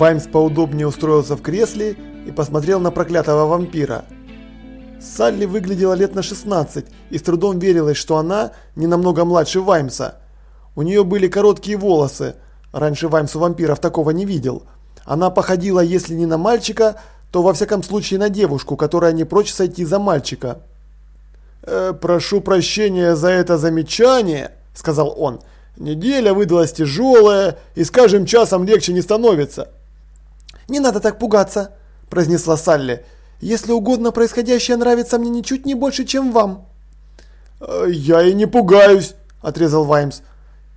Ваймс поудобнее устроился в кресле и посмотрел на проклятого вампира. Салли выглядела лет на 16 и с трудом верилось, что она не намного младше Ваймса. У нее были короткие волосы, раньше Ваймс у вампиров такого не видел. Она походила, если не на мальчика, то во всяком случае на девушку, которая не прочь сойти за мальчика. «Э, «Прошу прощения за это замечание», – сказал он. «Неделя выдалась тяжелая, и с каждым часом легче не становится». «Не надо так пугаться», – произнесла Салли. «Если угодно, происходящее нравится мне ничуть не больше, чем вам». «Э, «Я и не пугаюсь», – отрезал Ваймс.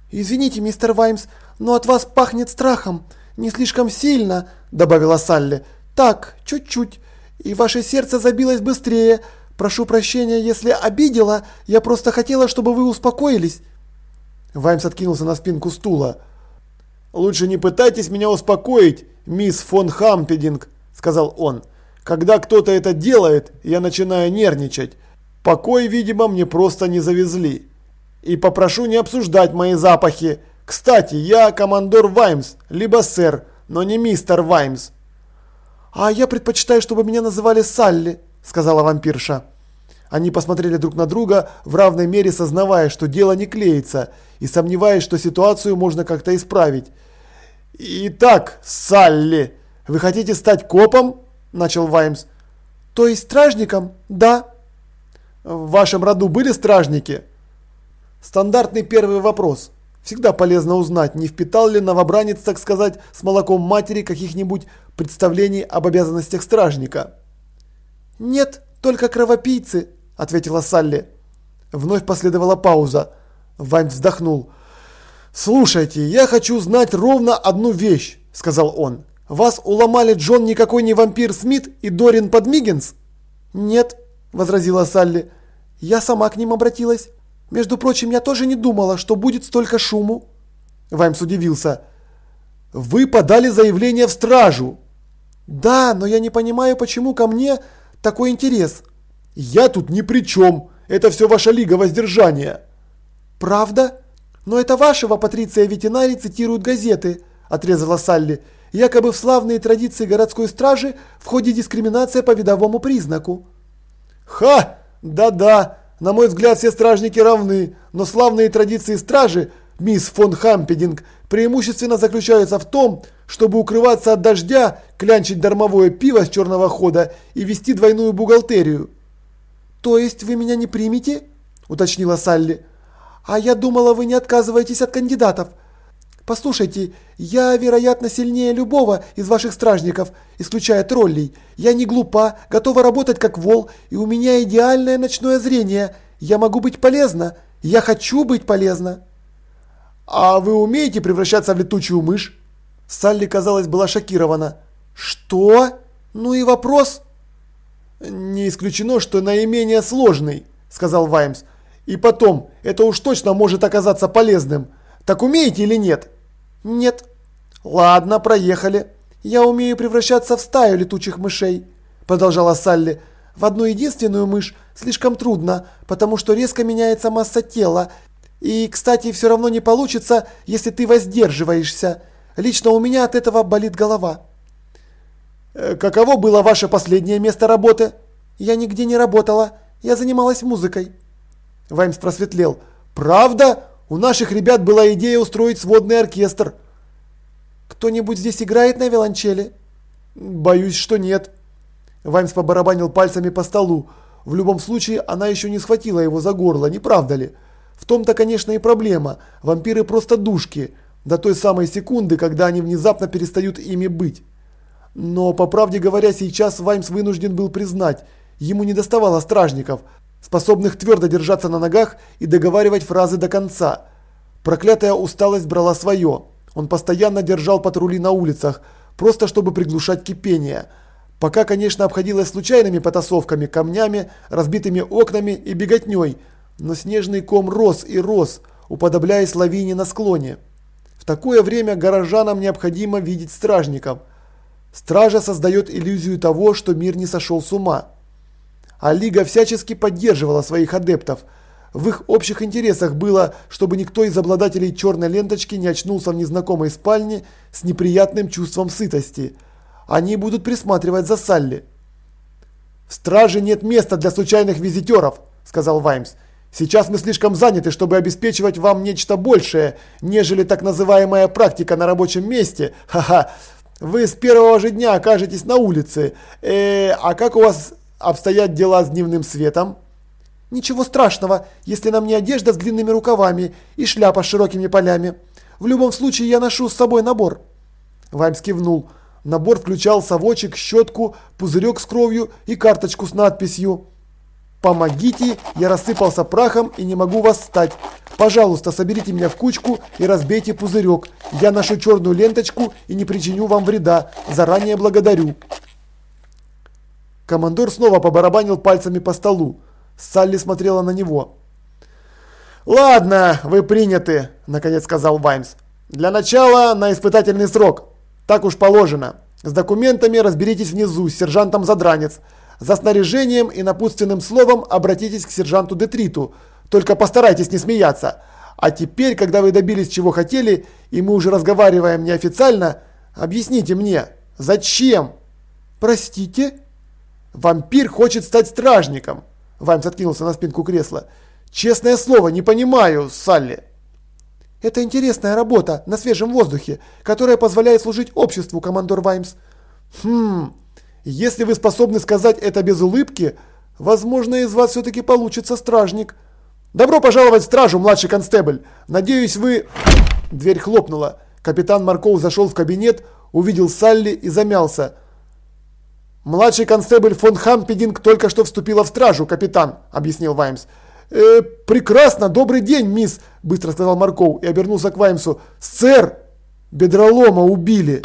«Извините, мистер Ваймс, но от вас пахнет страхом. Не слишком сильно», – добавила Салли. «Так, чуть-чуть. И ваше сердце забилось быстрее. Прошу прощения, если обидела. Я просто хотела, чтобы вы успокоились». Ваймс откинулся на спинку стула. «Лучше не пытайтесь меня успокоить, мисс фон Хампединг», – сказал он. «Когда кто-то это делает, я начинаю нервничать. Покой, видимо, мне просто не завезли. И попрошу не обсуждать мои запахи. Кстати, я командор Ваймс, либо сэр, но не мистер Ваймс». «А я предпочитаю, чтобы меня называли Салли», – сказала вампирша. Они посмотрели друг на друга, в равной мере сознавая, что дело не клеится, и сомневаясь, что ситуацию можно как-то исправить. «Итак, Салли, вы хотите стать копом?» – начал Ваймс. «То есть стражником? Да». «В вашем роду были стражники?» Стандартный первый вопрос. Всегда полезно узнать, не впитал ли новобранец, так сказать, с молоком матери каких-нибудь представлений об обязанностях стражника. «Нет, только кровопийцы», – ответила Салли. Вновь последовала пауза. Вайн вздохнул. «Слушайте, я хочу знать ровно одну вещь», – сказал он. «Вас уломали Джон никакой не вампир Смит и Дорин Подмигинс?» «Нет», – возразила Салли. «Я сама к ним обратилась. Между прочим, я тоже не думала, что будет столько шуму». Ваймс удивился. «Вы подали заявление в стражу». «Да, но я не понимаю, почему ко мне такой интерес?» «Я тут ни при чем. Это все ваша лига воздержания». «Правда? Но это вашего Патриция Ветинари цитируют газеты», – отрезала Салли. «Якобы в славные традиции городской стражи в ходе дискриминация по видовому признаку». «Ха! Да-да, на мой взгляд все стражники равны, но славные традиции стражи, мисс фон Хампединг, преимущественно заключаются в том, чтобы укрываться от дождя, клянчить дармовое пиво с черного хода и вести двойную бухгалтерию». «То есть вы меня не примете?» – уточнила Салли. «А я думала, вы не отказываетесь от кандидатов. Послушайте, я, вероятно, сильнее любого из ваших стражников, исключая троллей. Я не глупа, готова работать как вол, и у меня идеальное ночное зрение. Я могу быть полезна. Я хочу быть полезна». «А вы умеете превращаться в летучую мышь?» Салли, казалось, была шокирована. «Что? Ну и вопрос?» «Не исключено, что наименее сложный», – сказал Ваймс. «И потом, это уж точно может оказаться полезным. Так умеете или нет?» «Нет». «Ладно, проехали. Я умею превращаться в стаю летучих мышей», – продолжала Салли. «В одну единственную мышь слишком трудно, потому что резко меняется масса тела. И, кстати, все равно не получится, если ты воздерживаешься. Лично у меня от этого болит голова». Э, каково было ваше последнее место работы? Я нигде не работала. Я занималась музыкой. Ваймс просветлел. Правда? У наших ребят была идея устроить сводный оркестр. Кто-нибудь здесь играет на виолончели? Боюсь, что нет. Ваймс побарабанил пальцами по столу. В любом случае, она еще не схватила его за горло, не правда ли? В том-то, конечно, и проблема. Вампиры просто душки. До той самой секунды, когда они внезапно перестают ими быть. Но, по правде говоря, сейчас Ваймс вынужден был признать, ему не доставало стражников, способных твердо держаться на ногах и договаривать фразы до конца. Проклятая усталость брала свое. Он постоянно держал патрули на улицах, просто чтобы приглушать кипение. Пока, конечно, обходилось случайными потасовками, камнями, разбитыми окнами и беготней, но снежный ком рос и рос, уподобляясь лавине на склоне. В такое время горожанам необходимо видеть стражников – Стража создает иллюзию того, что мир не сошел с ума. А Лига всячески поддерживала своих адептов. В их общих интересах было, чтобы никто из обладателей черной ленточки не очнулся в незнакомой спальне с неприятным чувством сытости. Они будут присматривать за Салли. «В страже нет места для случайных визитеров», – сказал Ваймс. «Сейчас мы слишком заняты, чтобы обеспечивать вам нечто большее, нежели так называемая практика на рабочем месте. Ха-ха. Вы с первого же дня окажетесь на улице. Э, а как у вас обстоят дела с дневным светом?» «Ничего страшного, если на мне одежда с длинными рукавами и шляпа с широкими полями. В любом случае я ношу с собой набор». Ваймс кивнул. Набор включал совочек, щетку, пузырек с кровью и карточку с надписью «Помогите, я рассыпался прахом и не могу восстать. Пожалуйста, соберите меня в кучку и разбейте пузырек. Я ношу черную ленточку и не причиню вам вреда. Заранее благодарю». Командор снова побарабанил пальцами по столу. Салли смотрела на него. «Ладно, вы приняты», – наконец сказал Ваймс. «Для начала на испытательный срок». Так уж положено. С документами разберитесь внизу с сержантом Задранец. За снаряжением и напутственным словом обратитесь к сержанту Детриту. Только постарайтесь не смеяться. А теперь, когда вы добились чего хотели, и мы уже разговариваем неофициально, объясните мне, зачем? Простите? Вампир хочет стать стражником. Ваймс откинулся на спинку кресла. Честное слово, не понимаю, Салли. Это интересная работа на свежем воздухе, которая позволяет служить обществу, командор Ваймс. Хм, если вы способны сказать это без улыбки, возможно, из вас все-таки получится стражник. Добро пожаловать в стражу, младший констебль. Надеюсь, вы... Дверь хлопнула. Капитан Марков зашел в кабинет, увидел Салли и замялся. «Младший констебль фон Хампединг только что вступила в стражу, капитан», – объяснил Ваймс. «Э, прекрасно, добрый день, мисс», – быстро сказал Марков и обернулся к Ваймсу. «Сэр, бедролома убили».